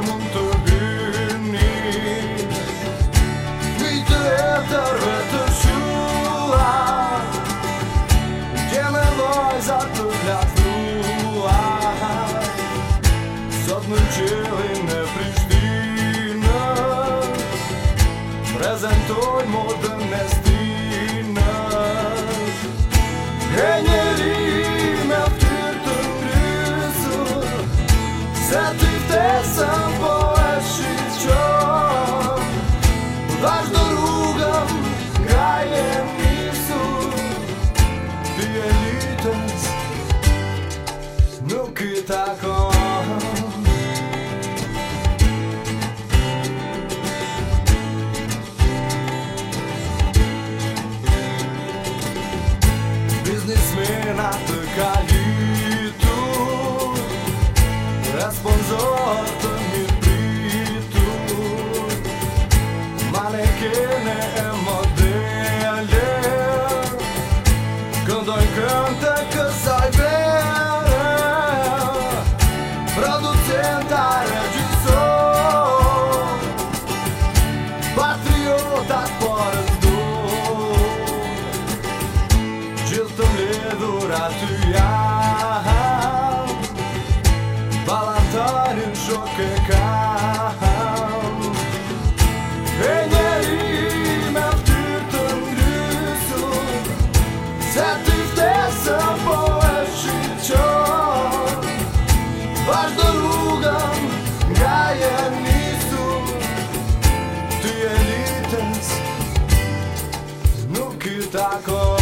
Kër mund të gyni Kuj të etërve të shua Gjeme lojzat të zlatua Sot në qilin e Prishtinë Prezentoj modën e stinë E njeri me ty те сам полегший човен. Ваш дорогам грає місу, б'є літець, ну китако. fare kene e më dhe e lërë Këndoj këndë kësaj vërë que tá com